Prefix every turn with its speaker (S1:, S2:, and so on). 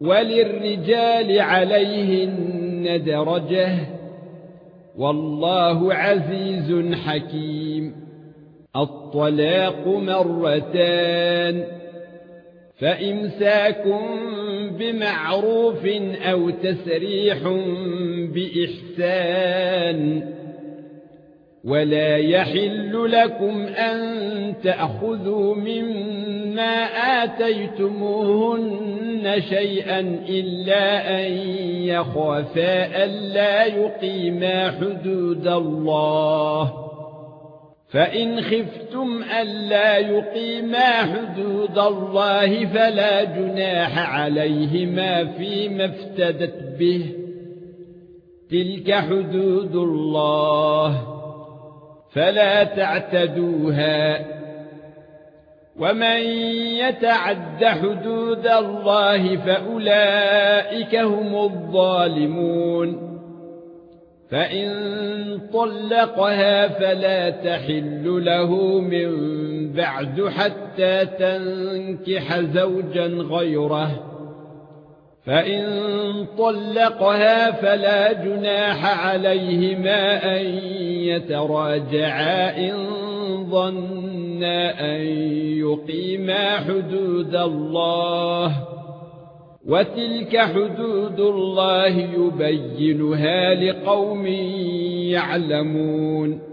S1: وللرجال عليهن درجة. والله عزيز حكيم. الطلاق مرتان. فإمساك بمعروف أو تسريح بإحسان. ولا يحل لكم أن تأخذوا مما آتيتموهن. شيئا إلا أن يخافا الا يقيما حدود الله. فإن خفتم الا يقيما حدود الله فلا جناح عليهما فيما افتدت به. تلك حدود الله. فلا تعتدوها. ومن يتعد حدود الله فاولئك هم الظالمون فان طلقها فلا تحل له من بعد حتى تنكح زوجا غيره فان طلقها فلا جناح عليهما ان يتراجعا ان ظنا أن يقيما حدود الله وتلك حدود الله يبينها لقوم يعلمون